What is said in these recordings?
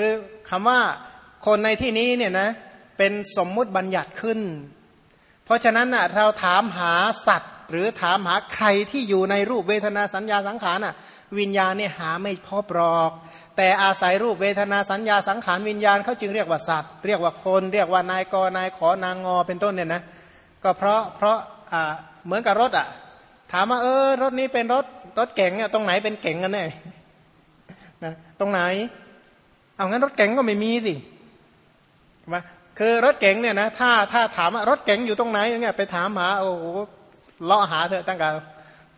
คือคำว่าคนในที่นี้เนี่ยนะเป็นสมมุติบัญญัติขึ้น เพราะฉะนั้นอะเราถามหาสัตว์ หรือถามหาใครที่อยู่ในรูปเวทนาสัญญาสังขารอะวิญญาณเนี่ยหาไม่พบหรอก แต่อาศัยรูปเวทนาสัญญาสังขารวิญญาณเขาจึงเรียกว่าสัตว์ เรียกว่าคนเรียกว่านายกนายขอนางงอเป็นต้นเนี่ยนะก็เพราะเพราะอ่าเหมือนกับรถอะถามว่าเออรถนี้เป็นรถรถเก๋งอะตรงไหนเป็นเก๋งกันแน่นะตรงไหน เอางั้นรถเก๋งก็ไม่มีสิมาคือรถเก๋งเนี่ยนะถ้าถ้าถามว่ารถเก๋งอยู่ตรงไหนเนี่ยไปถามหาโอ้โหเลาะหาเถอะตั้งแต่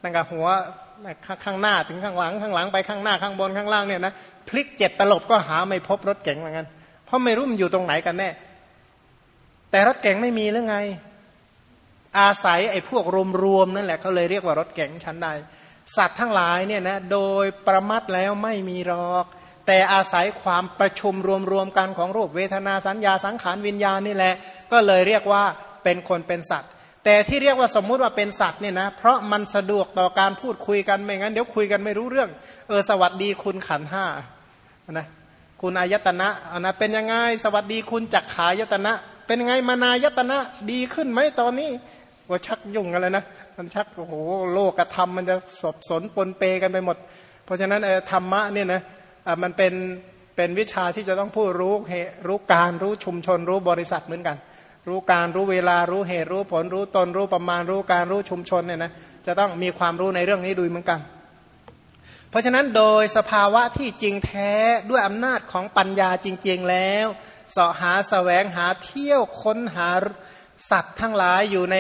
ตั้งแต่หัวข้างหน้าถึงข้างหลังข้างหลังไปข้างหน้าข้างบนข้างล่างเนี่ยนะพลิกเจ็ดตลบก็หาไม่พบรถเก๋งเหมือนกันเพราะไม่รู้มันอยู่ตรงไหนกันแน่แต่รถเก๋งไม่มีหรือไง อาศัยไอ้พวกรวมๆนั่นแหละเขาเลยเรียกว่ารถเก๋งชั้นใดสัตว์ทั้งหลายเนี่ยนะโดยประมัดแล้วไม่มีหรอก แต่อาศัยความประชุมรวมๆกันของรูปเวทนาสัญญาสังขารวิญญาณนี่แหละ ก็เลยเรียกว่าเป็นคนเป็นสัตว์ แต่ที่เรียกว่าสมมุติว่าเป็นสัตว์เนี่ยนะเพราะมันสะดวกต่อการพูดคุยกันไม่งั้นเดี๋ยวคุยกันไม่รู้เรื่องเออสวัสดีคุณขันห้านะคุณอายตนะนะเป็นยังไงสวัสดีคุณจักขายตนะ เป็นยังไงมานายตนะดีขึ้นไหมตอนนี้ว่าชักยุ่งกันเลยนะมันชักโอ้โหโลกธรรมมันจะสบสนปนเปกันไปหมด เพราะฉะนั้นธรรมะเนี่ยนะ มันเป็นเป็นวิชาที่จะต้องพูดรู้เหตุรู้การรู้ชุมชนรู้บริษัทเหมือนกัน รู้การรู้เวลารู้เหตุรู้ผลรู้ตนรู้ประมาณรู้การรู้ชุมชนเนี่ยนะจะต้องมีความรู้ในเรื่องนี้ดูเหมือนกัน เพราะฉะนั้นโดยสภาวะที่จริงแท้ด้วยอำนาจของปัญญาจริง ๆ แล้วเสาะหาสแสวงหาเที่ยวค้นหาสัตว์ทั้งหลายอยู่ใน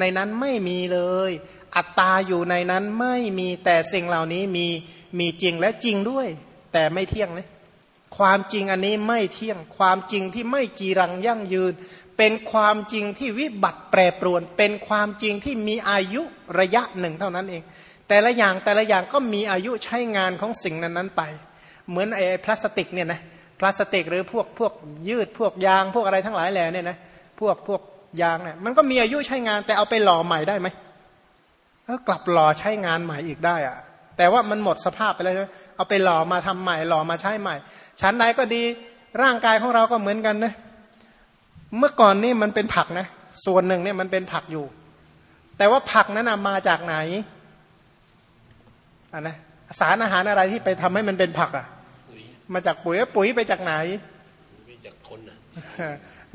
ในนั้นไม่มีเลย อัตตาอยู่ในนั้นไม่มีแต่สิ่งเหล่านี้มีมีจริงและจริงด้วย แต่ไม่เที่ยงเลยความจริงอันนี้ไม่เที่ยง ความจริงที่ไม่จีรังยั่งยืน เป็นความจริงที่วิบัติแปรปรวน เป็นความจริงที่มีอายุระยะหนึ่งเท่านั้นเอง แต่ละอย่างแต่ละอย่างก็มีอายุใช้งานของสิ่งนั้นๆไป เหมือนไอ้พลาสติกเนี่ยนะพลาสติกหรือพวกพวกยืดพวกยางพวกอะไรทั้งหลายแหล่เนี่ยนะพวกพวกยางเนี่ยมันก็มีอายุใช้งานแต่เอาไปหล่อใหม่ได้ไหมก็กลับหล่อใช้งานใหม่อีกได้อะ แต่ว่ามันหมดสภาพไปแล้วเอาไปหล่อมาทำใหม่หล่อมาใช้ใหม่ ชั้นใดก็ดีร่างกายของเราก็เหมือนกันนะเมื่อก่อนนี่มันเป็นผักนะ ส่วนหนึ่งเนี่ยมันเป็นผักอยู่ แต่ว่าผักนั้นมาจากไหนอ่านะสารอาหารอะไรที่ไปทำให้มันเป็นผักอะมาจากปุ๋ยปุ๋ยไปจากไหนจากคนนะ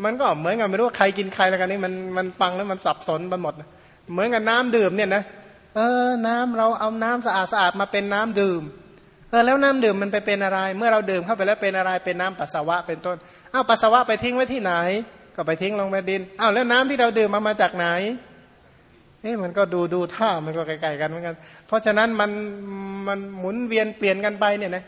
มันก็เหมือนกันไม่รู้ว่าใครกินใครแล้วกันนี่มันมันฟังแล้วมันสับสนไปหมด เหมือนกับน้ำดื่มเนี่ยนะ เออ น้ำเราเอาน้ำสะอาดสะอาดมาเป็นน้ำดื่ม เออแล้วน้ำดื่มมันไปเป็นอะไร เมื่อเราดื่มเข้าไปแล้วเป็นอะไร เป็นน้ำปัสสาวะเป็นต้น อ้าวปัสสาวะไปทิ้งไว้ที่ไหน ก็ไปทิ้งลงในดิน อ้าวแล้วน้ำที่เราดื่มมามาจากไหนเอ๊ะมันก็ดูดูท่ามันก็ไกลๆกันเหมือนกัน เพราะฉะนั้นมันมันหมุนเวียนเปลี่ยนกันไปเนี่ยนะ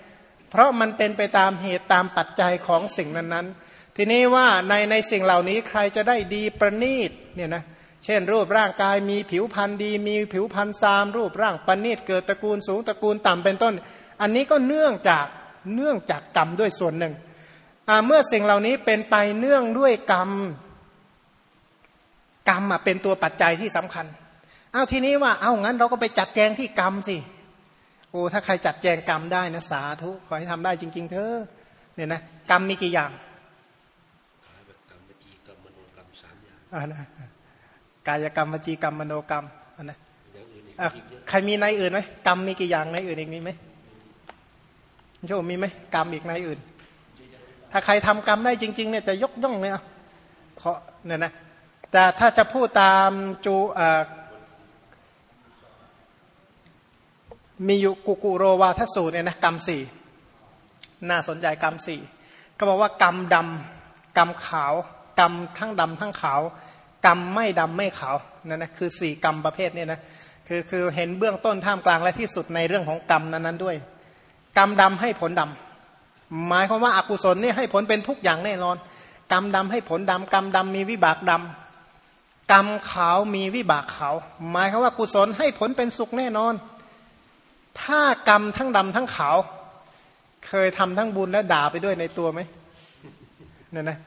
เพราะมันเป็นไปตามเหตุตามปัจจัยของสิ่งนั้นๆ ทีนี้ว่าในในสิ่งเหล่านี้ใครจะได้ดีประณีตเนี่ยนะเช่น รูปร่างกายมีผิวพรรณดี มีผิวพรรณซาม รูปร่างประณีตเกิดตระกูลสูงตระกูลต่ำเป็นต้น อันนี้ก็เนื่องจากเนื่องจากกรรมด้วยส่วนหนึ่งเมื่อสิ่งเหล่านี้เป็นไปเนื่องด้วยกรรมกรรมเป็นตัวปัจจัยที่สำคัญ เอาทีนี้ว่าเอางั้นเราก็ไปจัดแจงที่กรรมสิโอ้ถ้าใครจัดแจงกรรมได้นะสาธุขอให้ทำได้จริง ๆ เถอะเนี่ยนะกรรมมีกี่อย่างนะ กายกรรมวจีกรรมมโนกรรมนะใครมีในอื่นไหมกรรมมีกี่อย่างในอื่นอีกมีไหมโยมมีไหมกรรมอีกในอื่น ถ้าใครทำกรรมได้จริง ๆ เนี่ยจะยกย่องเลยอะเพราะเนี่ยนะแต่ถ้าจะพูดตามจูมีอยู่กุกุโรวาทสูตรเนี่ยนะกรรมสี่น่าสนใจกรรมสี่ก็บอกว่ากรรมดำกรรมขาว กรรมทั้งดำทั้งขาว กรรมไม่ดำไม่ขาวนั่นนะคือสี่กรรมประเภทนี้นะคือคือเห็นเบื้องต้นท่ามกลางและที่สุดในเรื่องของกรรมนั้นนั้นด้วย กรรมดำให้ผลดำหมายความว่าอากุศลนี่ให้ผลเป็นทุกอย่างแน่นอน กรรมดำให้ผลดำกรรมดำมีวิบากดำกรรมขาวมีวิบากขาว หมายความว่ากุศลให้ผลเป็นสุขแน่นอน ถ้ากรรมทั้งดำทั้งขาว เคยทำทั้งบุญและด่าไปด้วยในตัวไหมเนี่ยนะ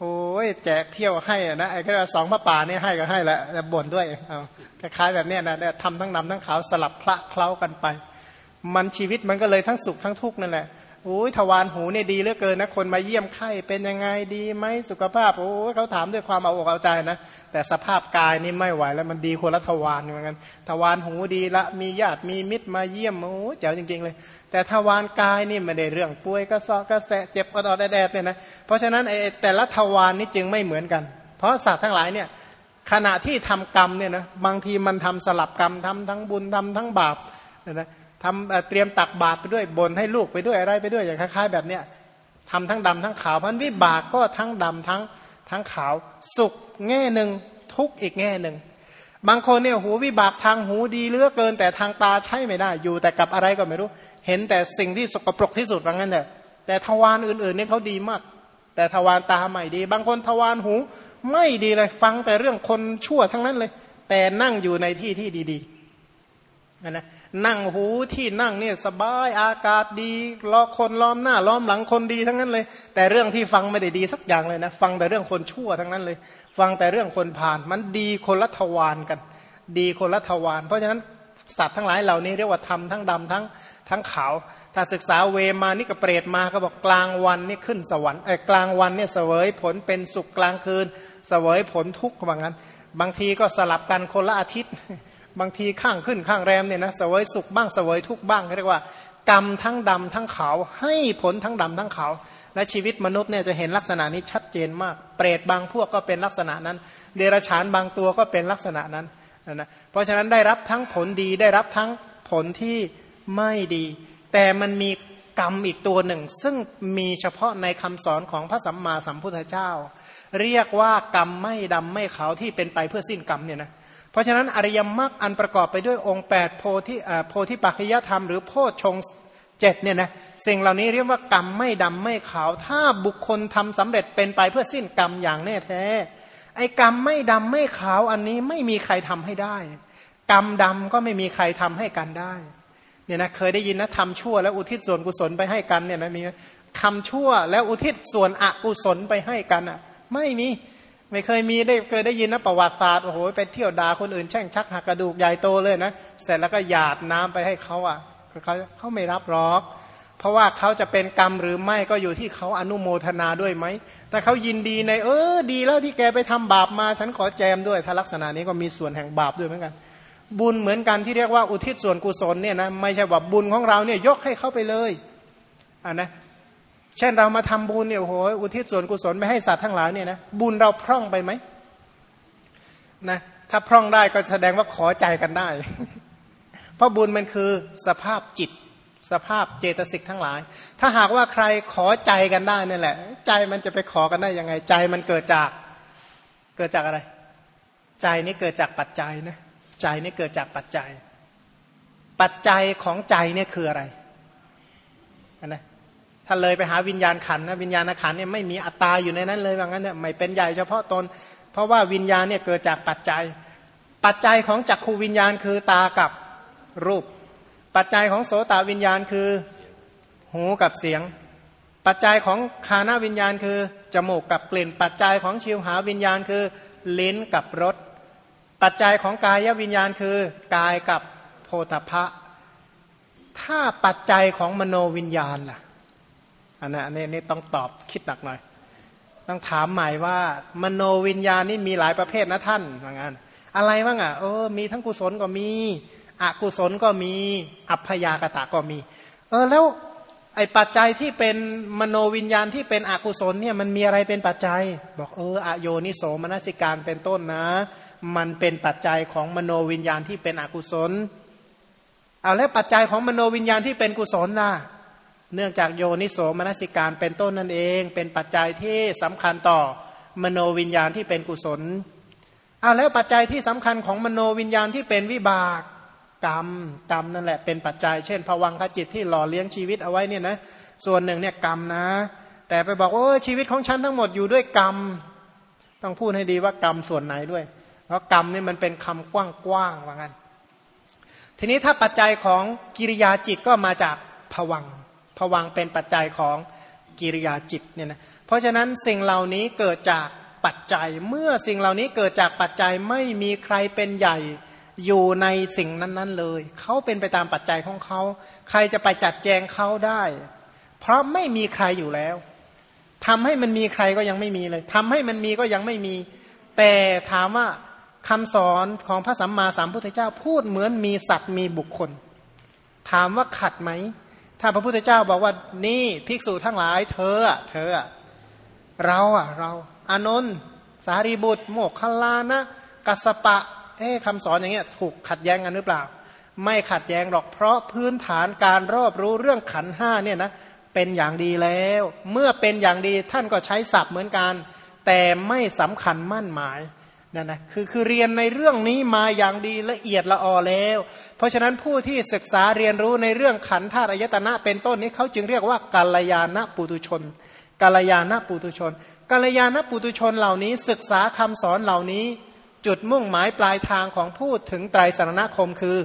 โอ้ยแจกเที่ยวให้นะไอ้แค่สองพระป่านี่ให้ก็ให้แล้วแต่บ่นด้วยเอาคล้ายๆแบบนี้นะทำทั้งนำทั้งขาวสลับคละเคล้ากันไป มันชีวิตมันก็เลยทั้งสุขทั้งทุกข์นั่นแหละโอ้ยทวารหูเนี่ยดีเหลือเกินนะคนมาเยี่ยมไข้เป็นยังไงดีไหมสุขภาพโอ้ยเขาถามด้วยความเอาอกเอาใจนะแต่สภาพกายนี่ไม่ไหวแล้วมันดีคนละทวารเหมือนกันทวารหูดีละมีญาติมีมิตรมาเยี่ยมโอ้ยเจ๋วจริงๆเลย แต่ทวารกายนี่ไม่ได้เรื่องป่วยก็ซอกก็แสะเจ็บกระดอดแดดเนี่ยนะเพราะฉะนั้นไอ้แต่ละทวารนี่จึงไม่เหมือนกัน เพราะสัตว์ทั้งหลายเนี่ยขณะที่ทำกรรมเนี่ยนะบางทีมันทำสลับกรรมทำทั้งบุญทำทั้งบาปนะทำเตรียมตักบาตรไปด้วยบนให้ลูกไปด้วยอะไรไปด้วยอย่างคล้ายๆ แบบเนี้ยทำทั้งดำทั้งขาวพันวิบากก็ทั้งดำทั้งทั้งขาวสุขแง่หนึ่งทุกอีกแง่หนึ่งบางคนเนี่ยหูวิบากทางหูดีเลือกเกิน แต่ทางตาใช้ไม่ได้อยู่แต่กับอะไรก็ไม่รู้ เห็นแต่สิ่งที่สกปรกที่สุดว่างั้นแต่แต่ทวารอื่นๆเนี่ยเขาดีมาก แต่ทวารตาไม่ดี บางคนทวารหู ไม่ดีเลยฟังแต่เรื่องคนชั่วทั้งนั้นเลย แต่นั่งอยู่ในที่ที่ดีๆนะนั่งหูที่นั่งเนี่ยสบายอากาศดีล้อคนล้อมหน้าล้อมหลังคนดีทั้งนั้นเลย แต่เรื่องที่ฟังไม่ได้ดีสักอย่างเลยนะฟังแต่เรื่องคนชั่วทั้งนั้นเลย ฟังแต่เรื่องคนผ่าน มันดีคนละทวารกัน ดีคนละทวารเพราะฉะนั้น สัตว์ทั้งหลายเหล่านี้เรียกว่าทำทั้งดำทั้งทั้งขาว ถ้าศึกษาเวมานี่กับเปรตมาก็บอกกลางวันนี่ขึ้นสวรรค์ไอ้กลางวันเนี่ยเสวยผลเป็นสุขกลางคืน เสวยผลทุกข์ว่างั้น บางทีก็สลับกันคนละอาทิตย์ บางทีข้างขึ้นข้างแรมเนี่ยนะเสวยสุขบ้างเสวยทุกข์บ้างเรียกว่ากรรมทั้งดำทั้งขาว ให้ผลทั้งดำทั้งขาวและชีวิตมนุษย์เนี่ยจะเห็นลักษณะนี้ชัดเจนมาก เปรตบางพวกก็เป็นลักษณะนั้น เดรัจฉานบางตัวก็เป็นลักษณะนั้น นะเพราะฉะนั้นได้รับทั้งผลดีได้รับทั้งผลที่ไม่ดี แต่มันมีกรรมอีกตัวหนึ่ง ซึ่งมีเฉพาะในคำสอนของพระสัมมาสัมพุทธเจ้า เรียกว่ากรรมไม่ดำไม่ขาวที่เป็นไปเพื่อสิ้นกรรมเนี่ยนะเพราะฉะนั้นอริยมรรคอันประกอบไปด้วยองค์ 8 โพธิโพธิปัจจยธรรมหรือโพชฌงเจ็ดเนี่ยนะสิ่งเหล่านี้เรียกว่ากรรมไม่ดำไม่ขาว ถ้าบุคคลทำสำเร็จเป็นไปเพื่อสิ้นกรรมอย่างแน่แท้ ไอ้กรรมไม่ดำไม่ขาวอันนี้ไม่มีใครทำให้ได้ กรรมดำก็ไม่มีใครทำให้กันได้เนี่ยนะเคยได้ยินนะทำชั่วแล้วอุทิศส่วนกุศลไปให้กันเนี่ยนะมีคำชั่วแล้วอุทิศส่วนอกุศลไปให้กันอะ ไม่มีไม่เคยมีได้เคยได้ยินนะประวัติศาสตร์โอ้โหไปเที่ยวด่าคนอื่นแช่งชักหักกระดูกใหญ่โตเลยนะเสร็จแล้วก็หยาดน้ำไปให้เขาอะเขาเขาไม่รับหรอก เพราะว่าเขาจะเป็นกรรมหรือไม่ก็อยู่ที่เขาอนุโมทนาด้วยไหมแต่เขายินดีในเออดีแล้วที่แกไปทำบาปมา ฉันขอแจมด้วยถ้าลักษณะนี้ก็มีส่วนแห่งบาปด้วยเหมือนกัน บุญเหมือนกันที่เรียกว่าอุทิศส่วนกุศลเนี่ยนะไม่ใช่ว่าบุญของเราเนี่ยยกให้เขาไปเลยอ่านะเช่นเรามาทำบุญเนี่ยโอ้โหอุทิศส่วนกุศลไปให้สัตว์ทั้งหลายเนี่ยนะบุญเราพร่องไปไหมนะถ้าพร่องได้ก็แสดงว่าขอใจกันได้ เพราะบุญมันคือสภาพจิต สภาพเจตสิกทั้งหลาย ถ้าหากว่าใครขอใจกันได้นี่แหละ ใจมันจะไปขอกันได้ยังไง ใจมันเกิดจากเกิดจากอะไร ใจนี้เกิดจากปัจจัยนะใจนี้เกิดจากปัจจัย ปัจจัยของใจเนี่ยคืออะไรนะถ้าเลยไปหาวิญญาณขันนะวิญญาณขันเนี่ยไม่มีอัตตาอยู่ในนั้นเลยว่างั้นเนี่ยไม่เป็นใหญ่เฉพาะตน เพราะว่าวิญญาณเนี่ยเกิดจากปัจจัย ปัจจัยของจักขูวิญญาณคือตากับรูป ปัจจัยของโสตวิญญาณคือหูกับเสียง ปัจจัยของคานาวิญญาณคือจมูกกับกลิ่น ปัจจัยของชิวหาวิญญาณคือลิ้นกับรสปัจจัยของกายวิญญาณคือกายกับโพธพะ ถ้าปัจจัยของมโนวิญญาณล่ะอันนี้นี่ต้องตอบคิดหนักหน่อย ต้องถามใหม่ว่ามโนวิญญาณนี่มีหลายประเภทนะท่านว่างั้นอะไรบ้างอะเออมีทั้งกุศลก็มี อกุศลก็มีอัพยากตะก็มี เออแล้วไอปัจจัยที่เป็นมโนวิญญาณที่เป็นอกุศลเนี่ยมันมีอะไรเป็นปัจจัย บอกเอออโยนิโสมนสิการเป็นต้นนะ มันเป็นปัจจัยของมโนวิญญาณที่เป็นอกุศลเอาแล้วปัจจัยของมโนวิญญาณที่เป็นกุศลนะ่ะเนื่องจากโยนิโสมนสิการเป็นต้นนั่นเอง เป็นปัจจัยที่สำคัญต่อมโนวิญญาณที่เป็นกุศลเอาแล้วปัจจัยที่สำคัญของมโนวิญญาณที่เป็นวิบาก กรรมกรรมนั่นแหละเป็นปัจจัยเช่นภวังคจิตที่หล่อเลี้ยงชีวิตเอาไว้เนี่ยนะส่วนหนึ่งเนี่ยกรรมนะ แต่ไปบอกว่าชีวิตของฉันทั้งหมดอยู่ด้วยกรรม ต้องพูดให้ดีว่ากรรมส่วนไหนด้วย เพราะกรรมนี่มันเป็นคำกว้างๆว่างั้นทีนี้ถ้าปัจจัยของกิริยาจิตก็มาจากผวังผวังเป็นปัจจัยของกิริยาจิตเนี่ยนะเพราะฉะนั้นสิ่งเหล่านี้เกิดจากปัจจัย เมื่อสิ่งเหล่านี้เกิดจากปัจจัยไม่มีใครเป็นใหญ่ อยู่ในสิ่งนั้น ๆ เลย เขาเป็นไปตามปัจจัยของเขา ใครจะไปจัดแจงเขาได้ เพราะไม่มีใครอยู่แล้วทำให้มันมีใครก็ยังไม่มีเลยทำให้มันมีก็ยังไม่มี แต่ถามว่าคำสอนของพระสัมมาสัมพุทธเจ้าพูดเหมือนมีสัตว์มีบุคคล ถามว่าขัดไหม ถ้าพระพุทธเจ้าบอกว่านี่ภิกษุทั้งหลาย เธอเธอ เราอะเรา อานนท์สารีบุตร โมกขลานะกัสปะ เอ๊คำสอนอย่างเงี้ยถูกขัดแย้งกันหรือเปล่า ไม่ขัดแย้งหรอกเพราะพื้นฐานการรอบรู้เรื่องขันห้าเนี่ยนะเป็นอย่างดีแล้ว เมื่อเป็นอย่างดีท่านก็ใช้ศัพท์เหมือนกัน แต่ไม่สำคัญมั่นหมายนั่นนะคือคือเรียนในเรื่องนี้มาอย่างดีละเอียดละออแล้ว เพราะฉะนั้นผู้ที่ศึกษาเรียนรู้ในเรื่องขันธาตุอายตนะ เป็นต้นนี้เขาจึงเรียกว่ากัลยาณปุตุชนกัลยาณปุตุชนกัลยาณปุตุชนเหล่านี้ศึกษาคำสอนเหล่านี้ จุดมุ่งหมายปลายทางของพูดถึงไตรสรณคมคือ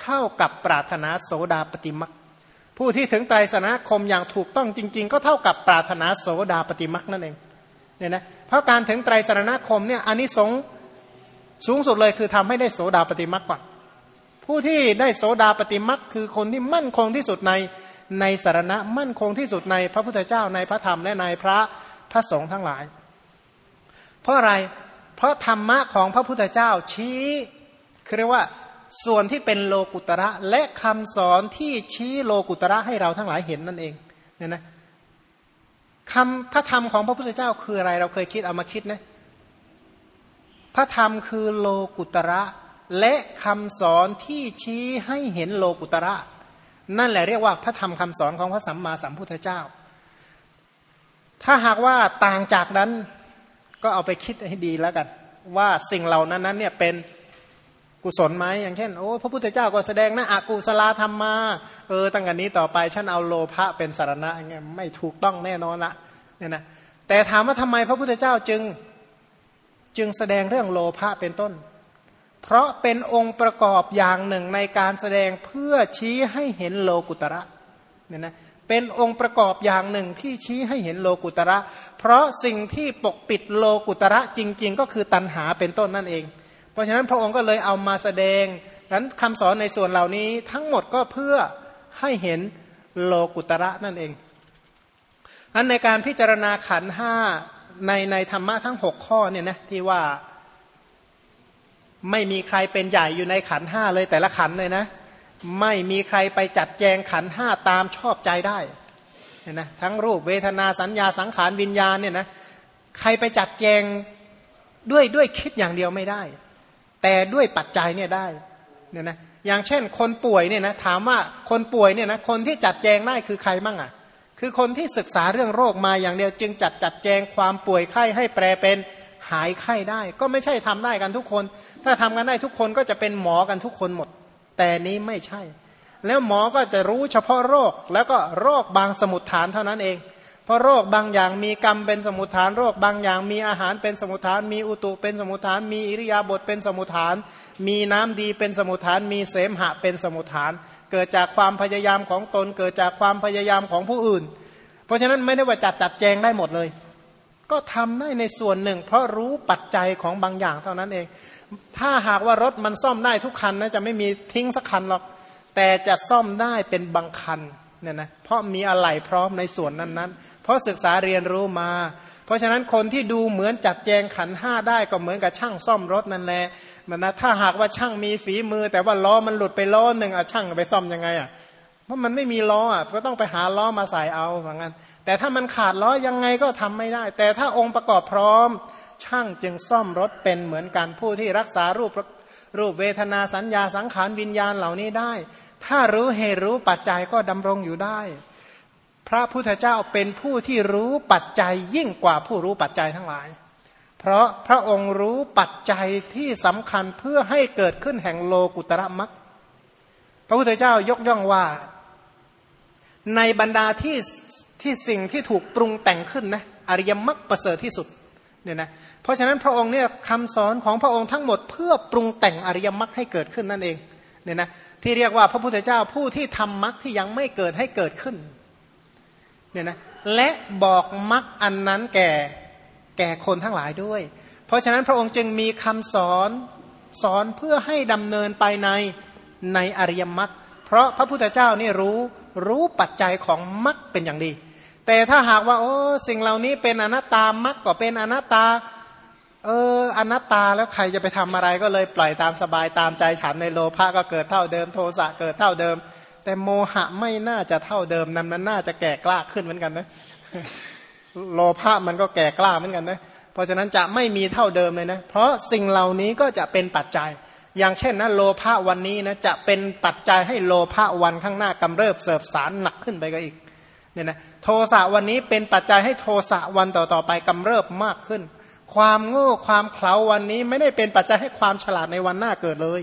เท่ากับปรารถนาโสดาปฏิมักผู้ที่ถึงไตรสรณคมอย่างถูกต้องจริง ๆ ก็เท่ากับปรารถนาโสดาปฏิมักนั่นเองเนี่ยนะเพราะการถึงไตรสรณคมเนี่ยอันนี้สงสูงสุดเลยคือทำให้ได้โสดาปฏิมักก่อนผู้ที่ได้โสดาปฏิมักคือคนที่มั่นคงที่สุดในในสารณะมั่นคงที่สุดในพระพุทธเจ้าในพระธรรมและในพระพระสงฆ์ทั้งหลาย เพราะอะไร ราะธรรมะของพระพุทธเจ้าชี้คือเรียกว่าส่วนที่เป็นโลกุตระและคำสอนที่ชี้โลกุตระให้เราทั้งหลายเห็นนั่นเองเนี่ยนะคำพระธรรมของพระพุทธเจ้าคืออะไรเราเคยคิดเอามาคิดนะพระธรรมคือโลกุตระและคำสอนที่ชี้ให้เห็นโลกุตระ นั่นแหละเรียกว่าพระธรรมคำสอนของพระสัมมาสัมพุทธเจ้า ถ้าหากว่าต่างจากนั้น ก็เอาไปคิดให้ดีแล้วกัน ว่าสิ่งเหล่านั้นนั้นเนี่ยเป็นกุศลไหมอย่างเช่น โอ้พระพุทธเจ้าก็แสดงนะอากุศลธรรมมาเออตั้งแต่นี้ต่อไปฉันเอาโลภะเป็นสารณะอย่างเงี้ยไม่ถูกต้องแน่นอนละเนี่ยนะแต่ถามว่าทำไมพระพุทธเจ้าจึงจึงแสดงเรื่องโลภะเป็นต้น เพราะเป็นองค์ประกอบอย่างหนึ่งในการแสดงเพื่อชี้ให้เห็นโลกุตระเนี่ยนะ เป็นองค์ประกอบอย่างหนึ่งที่ชี้ให้เห็นโลกุตระ เพราะสิ่งที่ปกปิดโลกุตระจริง ๆ ก็คือตัณหาเป็นต้นนั่นเอง เพราะฉะนั้นพระองค์ก็เลยเอามาแสดงนั้นคำสอนในส่วนเหล่านี้ทั้งหมดก็เพื่อให้เห็นโลกุตระนั่นเองอันในการพิจารณาขันห้าในในธรรมะทั้งหกข้อเนี่ยนะที่ว่าไม่มีใครเป็นใหญ่อยู่ในขันห้าเลยแต่ละขันเลยนะ ไม่มีใครไปจัดแจงขันห้าตามชอบใจได้เนี่ยนะทั้งรูปเวทนาสัญญาสังขารวิญญาณเนี่ยนะใครไปจัดแจงด้วยด้วยคิดอย่างเดียวไม่ได้ แต่ด้วยปัจจัยเนี่ยได้เนี่ยนะอย่างเช่นคนป่วยเนี่ยนะถามว่าคนป่วยเนี่ยนะคนที่จัดแจงได้คือใครมั่งอะ คือคนที่ศึกษาเรื่องโรคมาอย่างเดียว จึงจัดจัดแจงความป่วยไข้ให้แปลเป็นหายไข้ได้ ก็ไม่ใช่ทำได้กันทุกคน ถ้าทำกันได้ทุกคนก็จะเป็นหมอกันทุกคนหมด แต่นี้ไม่ใช่ แล้วหมอก็จะรู้เฉพาะโรค แล้วก็โรคบางสมุดฐานเท่านั้นเอง เพราะโรคบางอย่างมีกรรมเป็นสมุทฐาน โรคบางอย่างมีอาหารเป็นสมุทฐาน มีอุตุเป็นสมุทฐาน มีอิริยาบถเป็นสมุทฐาน มีน้ำดีเป็นสมุทฐาน มีเสมหะเป็นสมุทฐาน เกิดจากความพยายามของตน เกิดจากความพยายามของผู้อื่น เพราะฉะนั้นไม่ได้ว่าจัดจัดแจงได้หมดเลยก็ทำได้ในส่วนหนึ่ง เพราะรู้ปัจจัยของบางอย่างเท่านั้นเอง ถ้าหากว่ารถมันซ่อมได้ทุกคันนะจะไม่มีทิ้งสักคันหรอก แต่จะซ่อมได้เป็นบางคันเนี่ยนะเพราะมีอะไรพร้อมในส่วนนั้นๆ เพราะศึกษาเรียนรู้มา เพราะฉะนั้นคนที่ดูเหมือนจัดแจงขันห้าได้ก็เหมือนกับช่างซ่อมรถนั่นแหละมันนะถ้าหากว่าช่างมีฝีมือ แต่ว่าล้อมันหลุดไปล้อหนึ่งอะช่างไปซ่อมยังไงอะเพราะมันไม่มีล้ออะก็ต้องไปหาล้อมาใส่เอาอย่างนั้นแต่ถ้ามันขาดล้อยังไงก็ทำไม่ได้ แต่ถ้าองค์ประกอบพร้อม ช่างจึงซ่อมรถเป็นเหมือนกันผู้ที่รักษารูปรูปเวทนาสัญญาสังขารวิญญาณเหล่านี้ได้ ถ้ารู้เหตุรู้ปัจจัยก็ดำรงอยู่ได้ พระพุทธเจ้าเป็นผู้ที่รู้ปัจจัยยิ่งกว่าผู้รู้ปัจจัยทั้งหลาย เพราะพระองค์รู้ปัจจัยที่สำคัญเพื่อให้เกิดขึ้นแห่งโลกุตระมักพระพุทธเจ้ายกย่องว่า ในบรรดาที่ที่สิ่งที่ถูกปรุงแต่งขึ้นนะอริยมรรคประเสริฐที่สุด เนี่ยนะเพราะฉะนั้นพระองค์เนี่ยคำสอนของพระองค์ทั้งหมดเพื่อปรุงแต่งอริยมรรคให้เกิดขึ้นนั่นเองเนี่ยนะที่เรียกว่าพระพุทธเจ้าผู้ที่ทำมรรคที่ยังไม่เกิดให้เกิดขึ้นเนี่ยนะและบอกมรรคอันนั้นแก่แก่คนทั้งหลายด้วย เพราะฉะนั้นพระองค์จึงมีคำสอนสอนเพื่อให้ดำเนินไปในในอริยมรรคเพราะพระพุทธเจ้านี่รู้รู้ปัจจัยของมรรคเป็นอย่างดี แต่ถ้าหากว่าโอ้สิ่งเหล่านี้เป็นอนัตตามรรคก็เป็นอนัตตา เอออนัตตาแล้วใครจะไปทำอะไรก็เลยปล่อยตามสบายตามใจฉันในโลภะก็เกิดเท่าเดิมโทสะเกิดเท่าเดิม แต่โมหะไม่น่าจะเท่าเดิมนั้นมันน่าจะแก่กล้าขึ้นเหมือนกันนะโลภะมันก็แก่กล้าเหมือนกันนะเพราะฉะนั้นจะไม่มีเท่าเดิมเลยนะ เพราะสิ่งเหล่านี้ก็จะเป็นปัจจัย อย่างเช่นนะโลภะวันนี้นะจะเป็นปัจจัยให้โลภะวันข้างหน้ากำเริบเสบสารหนักขึ้นไปก็อีกเนี่ยนะ โทสะวันนี้เป็นปัจจัยให้โทสะวันต่อๆไปกำเริบมากขึ้น ความโง่ความเขลาวันนี้ไม่ได้เป็นปัจจัยให้ความฉลาดในวันหน้าเกิดเลย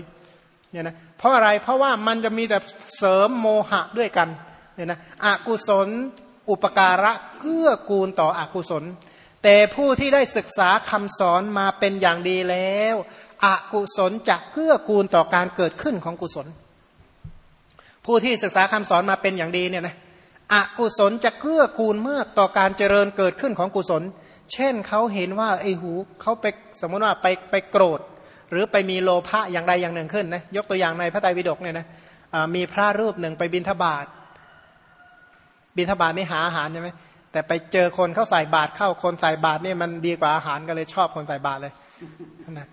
เนี่ยนะเพราะอะไรเพราะว่ามันจะมีแต่เสริมโมหะด้วยกันเนี่ยนะอกุศลอุปการะเกื้อกูลต่ออกุศล แต่ผู้ที่ได้ศึกษาคำสอนมาเป็นอย่างดีแล้วอกุศลจะเกื้อกูลต่อการเกิดขึ้นของกุศล ผู้ที่ศึกษาคำสอนมาเป็นอย่างดีเนี่ยนะ อกุศลจะเกื้อกูลมื่อต่อการเจริญเกิดขึ้นของกุศล เช่นเขาเห็นว่าไอ้หูเขาไปสมมติว่าไปไปโกรธ หรือไปมีโลภะอย่างใดอย่างหนึ่งขึ้นนะยกตัวอย่างในพระไตรปิฎกเนี่ยนะมีพระรูปหนึ่งไปบินทบาทบินทบาทนี่หาอาหารใช่ไหมแต่ไปเจอคนเขาใส่บาตรเข้าคนใส่บาตรนี่มันดีกว่าอาหารก็เลยชอบคนใส่บาตรเลยนะ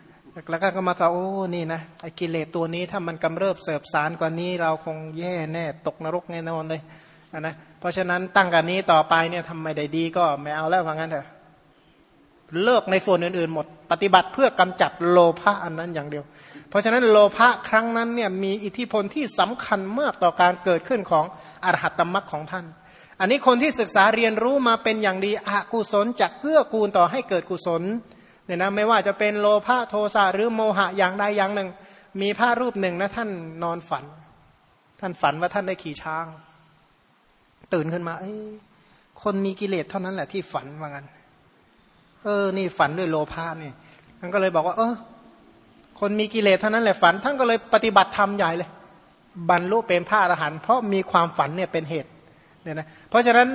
แล้วก็มาต่อโอ้นี่นะไอ้กิเลสตัวนี้ถ้ามันกำเริบเสบสารกว่านี้เราคงแย่แน่ตกนรกแน่นอนเลยนะ เพราะฉะนั้นตั้งกันนี้ต่อไปเนี่ยทำไม่ได้ดีก็ไม่เอาแล้วว่างั้นเถอะเลิกในส่วนอื่นๆหมด ปฏิบัติเพื่อกำจัดโลภะอันนั้นอย่างเดียว เพราะฉะนั้นโลภะครั้งนั้นเนี่ยมีอิทธิพลที่สำคัญมากต่อการเกิดขึ้นของอรหัตตมรรคของท่าน อันนี้คนที่ศึกษาเรียนรู้มาเป็นอย่างดีอกุศลจะเกื้อกูลต่อให้เกิดกุศลเนี่ยนะไม่ว่าจะเป็นโลภะโทสะหรือโมหะอย่างใดอย่างหนึ่ง มีพระรูปหนึ่งนะท่านนอนฝัน ท่านฝันว่าท่านได้ขี่ช้าง ตื่นขึ้นมา เอ้คนมีกิเลสเท่านั้นแหละที่ฝันว่างั้น เออ นี่ฝันด้วยโลภะนี่ท่านก็เลยบอกว่า เออ คนมีกิเลสเท่านั้นแหละฝัน ท่านก็เลยปฏิบัติธรรมใหญ่เลย บรรลุเป็นพระอรหันต์เพราะมีความฝันเนี่ยเป็นเหตุเนี่ยนะเพราะฉะนั้น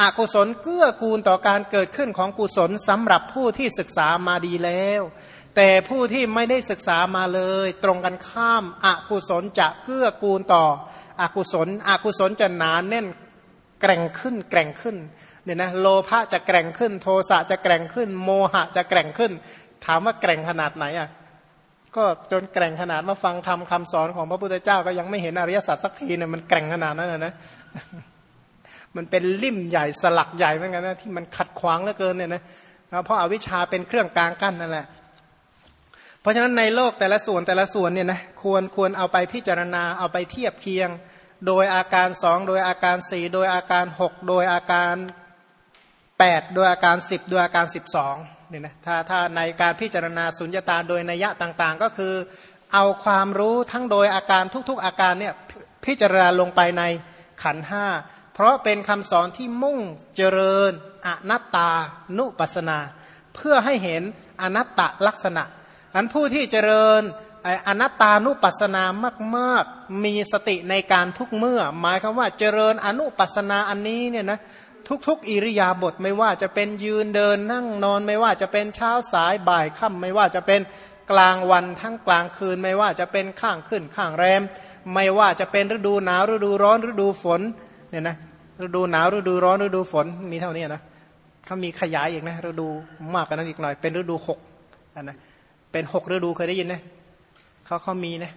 อกุศลเกื้อกูลต่อการเกิดขึ้นของกุศลสำหรับผู้ที่ศึกษามาดีแล้ว แต่ผู้ที่ไม่ได้ศึกษามาเลย ตรงกันข้ามอกุศลจะเกื้อกูลต่ออกุศล อกุศลจะหนานแน่น แกร่งขึ้น แกร่งขึ้นเนี่ยนะโลภะจะแกร่งขึ้น โทสะจะแกร่งขึ้น โมหะจะแกร่งขึ้น ถามว่าแกร่งขนาดไหนอะก็จนแกร่งขนาดมาฟังทำคำสอนของพระพุทธเจ้าก็ยังไม่เห็นอริยสัจสักทีเนี่ยมันแกร่งขนาดนั้นนะมันเป็นลิ่มใหญ่สลักใหญ่เหมือนกันนะที่มันขัดขวางเหลือเกินเนี่ยนะเพราะอาวิชชาเป็นเครื่องกลางกั้นนั่นแหละ เพราะฉะนั้นในโลกแต่ละส่วนแต่ละส่วนเนี่ยนะควรควรเอาไปพิจารณาเอาไปเทียบเคียง โดยอาการสองโดยอาการสี่โดยอาการหกโดยอาการ8โดยอาการ10โดยอาการ12เนี่ยนะถ้าถ้าในการพิจารณาสุญญตาโดยนัยยะต่างๆ ก็คือ เอาความรู้ทั้งโดยอาการทุกๆ อาการเนี่ยพิจารณาลงไปในขันห้าเพราะเป็นคำสอนที่มุ่งเจริญอนัตตานุปัสนา เพื่อให้เห็นอนัตตลักษณะอันผู้ที่เจริญ อนัตตานุปัสนามาก ๆ มีสติในการทุกเมื่อ หมายคือว่าเจริญอนุปัสนาอันนี้เนี่ยนะทุกๆ อิริยาบถไม่ว่าจะเป็นยืนเดินนั่งนอนไม่ว่าจะเป็นเช้าสายบ่ายค่ำไม่ว่าจะเป็นกลางวันทั้งกลางคืน ไม่ว่าจะเป็นข้างขึ้นข้างแรม ไม่ว่าจะเป็นฤดูหนาวฤดูร้อนฤดูฝนเนี่ยนะฤดูหนาวฤดูร้อนฤดูฝนมีเท่านี้นะเขามีขยายอีกนะฤดูมากกว่านั้นอีกหน่อย เป็นฤดูหกนะเป็นหกฤดูเคยได้ยินไหม เขาเขามีนะ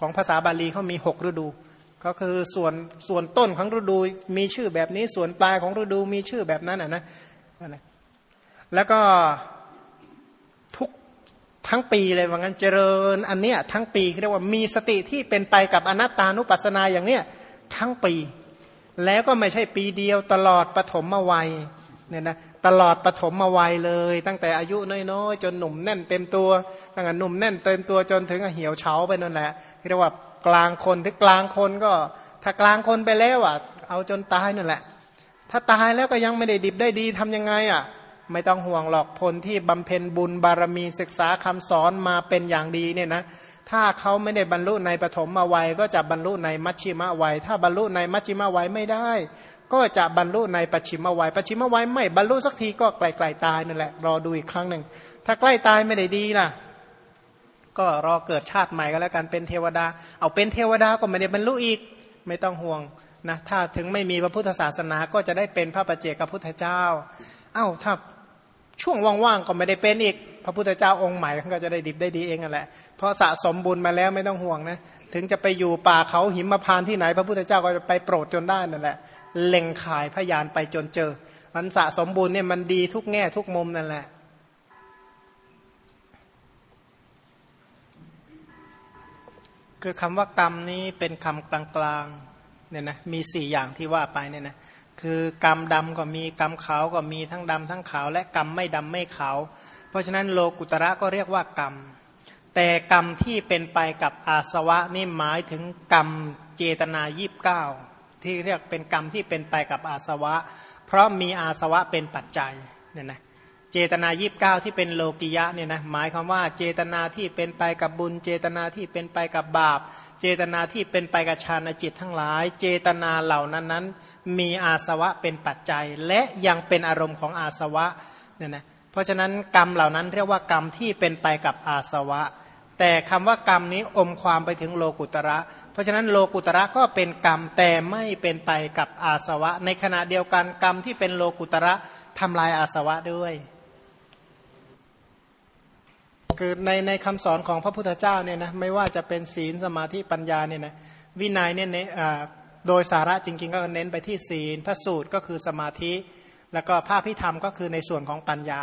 ของภาษาบาลีเขามีหกฤดู ก็คือส่วนส่วนต้นของฤดูมีชื่อแบบนี้ส่วนปลายของฤดูมีชื่อแบบนั้นอะนะนะแล้วก็ทุกทั้งปีเลยว่างั้นเจริญอันเนี้ยทั้งปีเรียกว่ามีสติที่เป็นไปกับอนัตตานุปัสสนาอย่างเนี้ยทั้งปี แล้วก็ไม่ใช่ปีเดียวตลอดปฐมวัยเนี่ยนะ ตลอดปฐมวัยเลย ตั้งแต่อายุน้อยๆ จนหนุ่มแน่นเต็มตัวตั้งแต่หนุ่มแน่นเต็มตัวจนถึงเหี่ยวเฉาไปนั่นแหละเรียกว่ากลางคนที่กลางคนก็ ถ้ากลางคนไปแล้วอะ เอาจนตายนั่นแหละ ถ้าตายแล้วก็ยังไม่ได้ดิบได้ดีทํำยังไงอะ ไม่ต้องห่วงหรอกคนที่บำเพ็ญบุญบารมีศึกษาคำสอนมาเป็นอย่างดีเนี่ยนะถ้าเขาไม่ได้บรรลุในปฐมมาวัยก็จะบรรลุในมัชชิมวัย ถ้าบรรลุในมัชชิมวัยไม่ได้ ก็จะบรรลุในปัจฉิมวัยปัจฉิมวัยไม่บรรลุสักทีก็ไกลๆตายนั่นแหละรอดูอีกครั้งหนึ่งถ้าใกล้ตายไม่ได้ดีล่ะ ก็รอเกิดชาติใหม่ก็แล้วกันเป็นเทวดา เอาเป็นเทวดาก็ไม่ได้บรรลุอีกไม่ต้องห่วงนะถ้าถึงไม่มีพระพุทธศาสนาก็จะได้เป็นพระประเจกับพุทธเจ้า เอ้าถ้าช่วงว่างๆก็ไม่ได้เป็นอีกพระพุทธเจ้าองค์ใหม่ก็จะได้ดิบได้ดีเองนั่นแหละเพราะสะสมบุญมาแล้วไม่ต้องห่วงนะถึงจะไปอยู่ป่าเขาหิมพานที่ไหน พระพุทธเจ้าก็จะไปโปรดจนได้นั่นแหละ เล็งขายพยานไปจนเจอ มันสะสมบุญเนี่ยมันดีทุกแง่ทุกมุมนั่นแหละคือคำว่ากรรมนี้เป็นคำกลางๆเนี่ยนะมีสี่อย่างที่ว่าไปเนี่ยนะคือกรรมดำก็มีกรรมขาวก็มีทั้งดำทั้งขาว และกรรมไม่ดำไม่ขาว เพราะฉะนั้นโลกุตระก็เรียกว่ากรรม แต่กรรมที่เป็นไปกับอาสวะนี่หมายถึงกรรมเจตนายีบเก้า ที่เรียกเป็นกรรมที่เป็นไปกับอาสวะ เพราะมีอาสวะเป็นปัจจัยเนี่ยนะเจตนายีบเก้าที่เป็นโลกิยะเนี่ยนะหมายความว่าเจตนาที่เป็นไปกับบุญ เจตนาที่เป็นไปกับบาป เจตนาที่เป็นไปกับฌานจิตทั้งหลาย เจตนาเหล่านั้นนั้น มีอาสวะเป็นปัจจัย และยังเป็นอารมณ์ของอาสวะเนี่ยนะเพราะฉะนั้นกรรมเหล่านั้นเรียกว่ากรรมที่เป็นไปกับอาสวะ แต่คำว่ากรรมนี้อมความไปถึงโลกุตระ เพราะฉะนั้นโลกุตระก็เป็นกรรมแต่ไม่เป็นไปกับอาสวะ ในขณะเดียวกันกรรมที่เป็นโลกุตระทำลายอาสวะด้วย คือในในคำสอนของพระพุทธเจ้าเนี่ยนะไม่ว่าจะเป็นศีลสมาธิปัญญาเนี่ยนะวินัยเนี่ยโดยสาระจริงๆ ก็เน้นไปที่ศีลพระสูตรก็คือสมาธิ แล้วก็ภาพพิธรรมก็คือในส่วนของปัญญา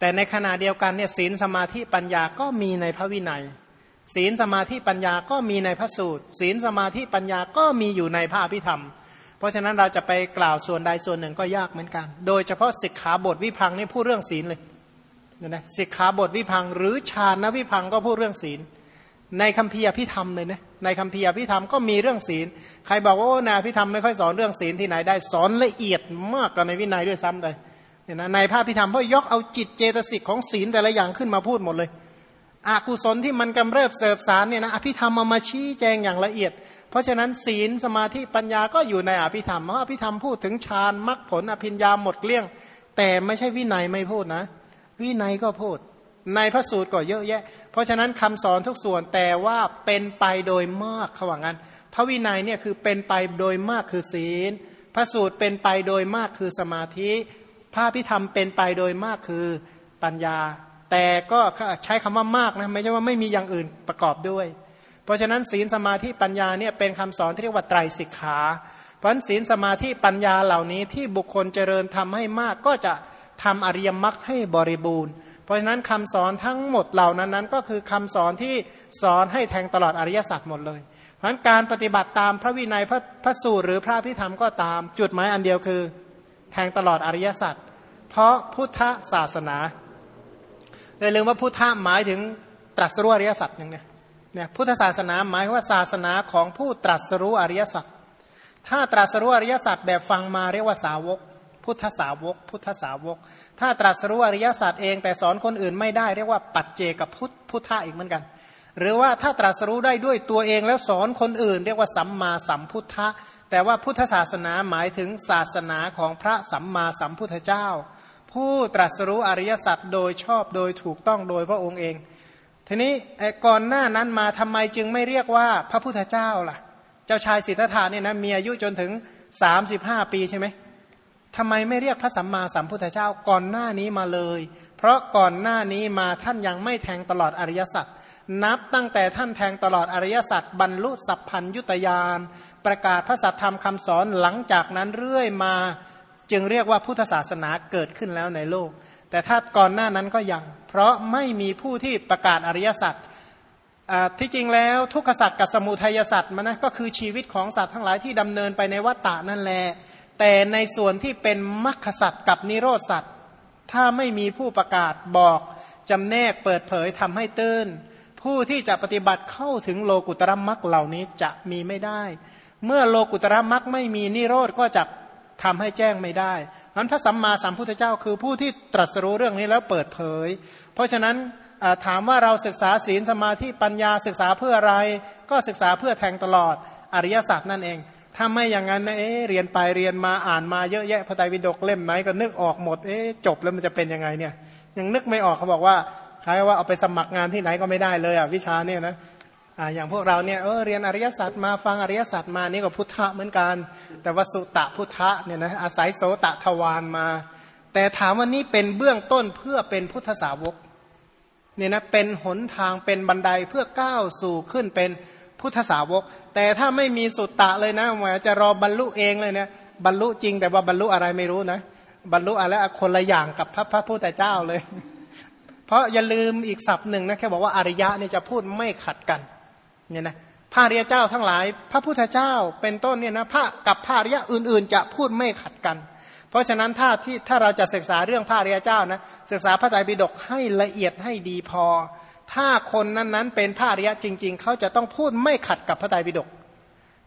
แต่ในขณะเดียวกันเนี่ยศีลสมาธิปัญญาก็มีในพระวินัย ศีลสมาธิปัญญาก็มีในพระสูตร ศีลสมาธิปัญญาก็มีอยู่ในภาพพิธรรม เพราะฉะนั้นเราจะไปกล่าวส่วนใดส่วนหนึ่งก็ยากเหมือนกัน โดยเฉพาะสิกขาบทวิพังนี่พูดเรื่องศีลเลยเนี่ยนะสิกขาบทวิพังหรือฌานนวิพังก็พูดเรื่องศีล ในคัมภีร์พิธรรมเลยนะในคัมภีร์พิธรรมก็มีเรื่องศีล ใครบอกว่าโอ้นาพิธรรมไม่ค่อยสอนเรื่องศีลที่ไหนได้สอนละเอียดมากกว่าในวินัยด้วยซ้ำเลย เนี่ยนะในภาพพิธรรมพ่อยกเอาจิตเจตสิกของศีลแต่ละอย่างขึ้นมาพูดหมดเลยอกุศลที่มันกำเริบเสบสารเนี่ยนะอภิธรรมมามาชี้แจงอย่างละเอียด เพราะฉะนั้นศีลสมาธิปัญญาก็อยู่ในอภิธรรมเพราะอภิธรรมพูดถึงฌานมรรคผลอภิญญาหมดเกลี้ยง แต่ไม่ใช่วินัยไม่พูดนะ วินัยก็พูด ในพระสูตรก็เยอะแยะ เพราะฉะนั้นคำสอนทุกส่วนแต่ว่าเป็นไปโดยมากเขาว่างั้น พระวินัยเนี่ยคือเป็นไปโดยมากคือศีล พระสูตรเป็นไปโดยมากคือสมาธิ พระพิธรรมเป็นไปโดยมากคือปัญญา แต่ก็ใช้คำว่ามากนะไม่ใช่ว่าไม่มีอย่างอื่นประกอบด้วย เพราะฉะนั้นศีลสมาธิปัญญาเนี่ยเป็นคำสอนที่เรียกว่าไตรสิกขาเพราะศีลสมาธิปัญญาเหล่านี้ที่บุคคลเจริญทำให้มากก็จะทำอริยมรรคให้บริบูรณ์ เพราะฉะนั้นคำสอนทั้งหมดเหล่านั้นนั้นก็คือคำสอนที่สอนให้แทงตลอดอริยสัจหมดเลยเพราะฉะนั้นการปฏิบัติตามพระวินัยพระพระสูตรหรือพระพิธรรมก็ตามจุดหมายอันเดียวคือ แทงตลอดอริยสัจเพราะพุทธศาสนาอย่าลืมว่าพุทธหมายถึงตรัสรู้อริยสัจอย่งเนี้ยเนี่ยพุทธศาสนาหมายว่าศาสนาของผู้ตรัสรู้อริยสัจถ้าตรัสรู้อริยสัจแบบฟังมาเรียกว่าสาวก พุทธสาวก พุทธสาวก ถ้าตรัสรู้อริยสตร์เองแต่สอนคนอื่นไม่ได้เรียกว่าปัจเจกับพุทธพุทธะอีกเหมือนกัน หรือว่าถ้าตรัสรู้ได้ด้วยตัวเองแล้วสอนคนอื่น เรียกว่าสัมมาสัมพุทธะ แต่ว่าพุทธศาสนาหมายถึงศาสนาของพระสัมมาสัมพุทธเจ้า ผู้ตรัสรู้อริยสัจโดยชอบโดยถูกต้องโดยพระองค์เอง ทีนี้ก่อนหน้านั้นมาทำไมจึงไม่เรียกว่าพระพุทธเจ้าล่ะ เจ้าชายสิทธัตถะเนี่ยนะมีอายุจนถึง 35 ปีใช่ไหมทำไมไม่เรียกพระสัมมาสัมพุทธเจ้าก่อนหน้านี้มาเลย เพราะก่อนหน้านี้มาท่านยังไม่แทงตลอดอริยสัจ นับตั้งแต่ท่านแทงตลอดอริยสัจบรรลุสัพพัญยุตยาน ประกาศพระสัทธรรมคำสอนหลังจากนั้นเรื่อยมาจึงเรียกว่าพุทธศาสนาเกิดขึ้นแล้วในโลก แต่ถ้าก่อนหน้านั้นก็ยัง เพราะไม่มีผู้ที่ประกาศอริยสัจที่จริงแล้วทุกขสัจกับสมุทัยสัจมันนะก็คือชีวิตของสัตว์ทั้งหลายที่ดำเนินไปในวัฏฏะนั่นแหละแต่ในส่วนที่เป็นมรรคสัตว์กับนิโรธสัตว์ถ้าไม่มีผู้ประกาศบอกจำแนกเปิดเผยทำให้ตื้น ผู้ที่จะปฏิบัติเข้าถึงโลกุตระมรรคเหล่านี้จะมีไม่ได้ เมื่อโลกุตระมรรคไม่มีนิโรธก็จะทำให้แจ้งไม่ได้นั้นพระสัมมาสัมพุทธเจ้าคือผู้ที่ตรัสรู้เรื่องนี้แล้วเปิดเผย เพราะฉะนั้นถามว่าเราศึกษาศีลสมาธิปัญญาศึกษาเพื่ออะไร ก็ศึกษาเพื่อแทงตลอดอริยสัจนั่นเอง ถ้าไม่อย่างนั้นเอ๊เรียนไปเรียนมาอ่านมาเยอะแยะพระไตรปิฎกเล่มไหนก็นึกออกหมดเอ๊จบแล้วมันจะเป็นยังไงเนี่ยยังนึกไม่ออกเขาบอกว่า ใครว่าเอาไปสมัครงานที่ไหนก็ไม่ได้เลยอะวิชาเนี่ยนะอ่าอย่างพวกเราเนี่ยเออเรียนอริยสัจมาฟังอริยสัจมานี่ก็พุทธะเหมือนกัน แต่ว่าสุตะพุทธะเนี่ยนะอาศัยโสตะทวารมา แต่ถามว่านี่เป็นเบื้องต้นเพื่อเป็นพุทธสาวกเนี่ยนะเป็นหนทางเป็นบันไดเพื่อก้าวสู่ขึ้นเป็นพุทธสาวก แต่ถ้าไม่มีสุตตะเลยนะหมายจะรอบรรลุเองเลยเนี่ยบรรลุจริงแต่ว่าบรรลุอะไรไม่รู้นะ บรรลุอะไรคนละอย่างกับพระพระพุทธเจ้าเลย เพราะอย่าลืมอีกศัพท์หนึ่งนะแค่บอกว่าอริยะนี่จะพูดไม่ขัดกันเนี่ยนะพระริยเจ้าทั้งหลาย พระพุทธเจ้าเป็นต้นเนี่ยนะพระกับพระอริยะอื่น ๆ จะพูดไม่ขัดกัน เพราะฉะนั้นถ้าที่ถ้าเราจะศึกษาเรื่องพระริยเจ้านะศึกษาพระไตรปิฎกให้ละเอียดให้ดีพอ ถ้าคนนั้นๆ เป็นพระอริยะจริง ๆ เขาจะต้องพูดไม่ขัดกับพระไตรปิฎก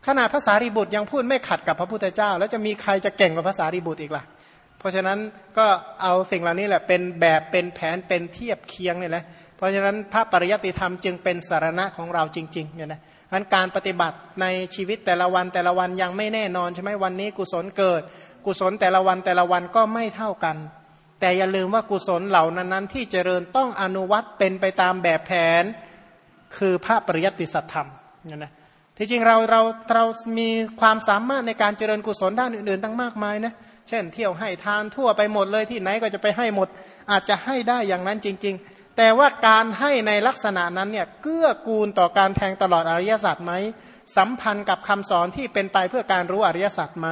ขนาดภาษารีบุตรยังพูดไม่ขัดกับพระพุทธเจ้า แล้วจะมีใครจะเก่งกว่าภาษารีบุตรอีกล่ะ เพราะฉะนั้นก็เอาสิ่งเหล่านี้แหละเป็นแบบเป็นแผนเป็นเทียบเคียงเนี่ยแหละเพราะฉะนั้นพระปริยัติธรรมจึงเป็นสารณะของเราจริงๆเนี่ยนะอันการปฏิบัติในชีวิตแต่ละวันแต่ละวันยังไม่แน่นอนใช่ไหมวันนี้กุศลเกิด กุศลแต่ละวันแต่ละวันก็ไม่เท่ากัน แต่อย่าลืมว่ากุศลเหล่านั้นๆที่เจริญต้องอนุวัตเป็นไปตามแบบแผน คือพระปริยัติสัตธรรมเนี่ยนะที่จริงเราเราเรามีความสามารถในการเจริญกุศลด้านอื่นๆตั้งมากมายนะ ช่น เที่ยวให้ทานทั่วไปหมดเลยที่ไหนก็จะไปให้หมด อาจจะให้ได้อย่างนั้นจริง ๆ แต่ว่าการให้ในลักษณะนั้นเนี่ยเกื้อกูลต่อการแทงตลอดอริยสัจไหมสัมพันธ์กับคำสอนที่เป็นไปเพื่อการรู้อริยสัจไหม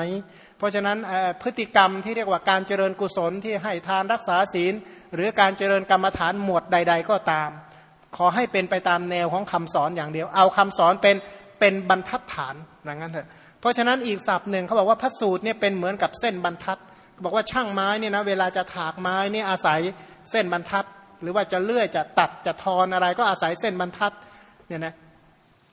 เพราะฉะนั้นพฤติกรรมที่เรียกว่าการเจริญกุศลที่ให้ทานรักษาศีล หรือการเจริญกรรมฐานหมวดใด ๆ ก็ตาม ขอให้เป็นไปตามแนวของคำสอนอย่างเดียว เอาคำสอนเป็นเป็นบรรทัดฐานอย่างนั้นเถอะ เพราะฉะนั้นอีกศัพท์หนึ่งเขาบอกว่าพระสูตรเนี่ยเป็นเหมือนกับเส้นบรรทัด บอกว่าช่างไม้เนี่ยนะเวลาจะถากไม้เนี่ยอาศัยเส้นบรรทัด หรือว่าจะเลื่อยจะตัดจะทอนอะไรก็อาศัยเส้นบรรทัดเนี่ยนะ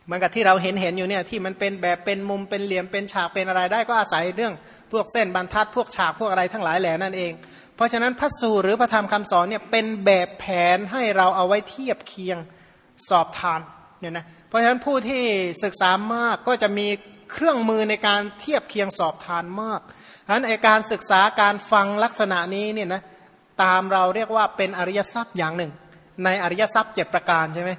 เหมือนกับที่เราเห็นเห็นอยู่เนี่ยที่มันเป็นแบบเป็นมุมเป็นเหลี่ยมเป็นฉากเป็นอะไรได้ก็อาศัยเรื่องพวกเส้นบรรทัด พวกฉากพวกอะไรทั้งหลายแหล่นั่นเอง เพราะฉะนั้นพระสูตรหรือพระธรรมคำสอนเนี่ยเป็นแบบแผนให้เราเอาไว้เทียบเคียงสอบทานเนี่ยนะเพราะฉะนั้นผู้ที่ศึกษามากก็จะมี เครื่องมือในการเทียบเคียงสอบทานมากฉะนั้นไอการศึกษาการฟังลักษณะนี้เนี่ยนะตามเราเรียกว่าเป็นอริยทรัพย์อย่างหนึ่ง ในอริยทรัพย์เจ็ดประการใช่ไหม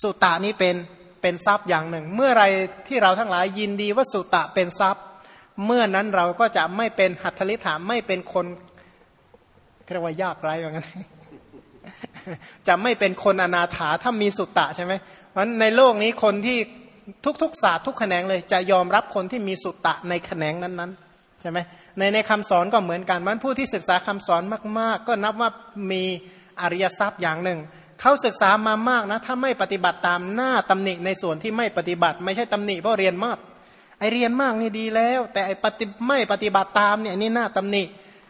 สุตตานี้เป็นเป็นทรัพย์อย่างหนึ่ง เมื่อไรที่เราทั้งหลายยินดีว่าสุตตะเป็นทรัพย์ เมื่อนั้นเราก็จะไม่เป็นหัตถลิถาไม่เป็นคนเรียกว่ายากไรอย่างนั้นจะไม่เป็นคนอนาถาถ้ามีสุตตะใช่ไหมเพราะในโลกนี้คนที่ ทุกๆศาสตร์ทุกแขนงเลยจะยอมรับคนที่มีสุตตะในแขนงนั้นๆใช่ไหมในในคำสอนก็เหมือนกันมันผู้ที่ศึกษาคำสอนมาก ๆ ก็นับว่ามีอริยทรัพย์อย่างหนึ่งเขาศึกษามามากนะถ้าไม่ปฏิบัติตามหน้าตำหนิในส่วนที่ไม่ปฏิบัติ ไม่ใช่ตำหนิเพราะเรียนมากไอเรียนมากนี่ดีแล้ว แต่ไอปฏิไม่ปฏิบัติตามเนี่ยนี่หน้าตำหนิ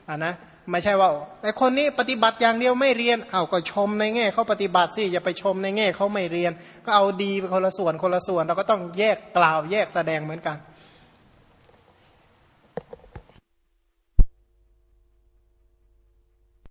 อ่านะ ไม่ใช่ว่าแต่คนนี้ปฏิบัติอย่างเดียวไม่เรียนเอาก็ชมในแง่เขาปฏิบัติสิอย่าไปชมในแง่เขาไม่เรียน ก็เอาดีเป็นคนละส่วนคนละส่วน เราก็ต้องแยกกล่าวแยกแสดงเหมือนกัน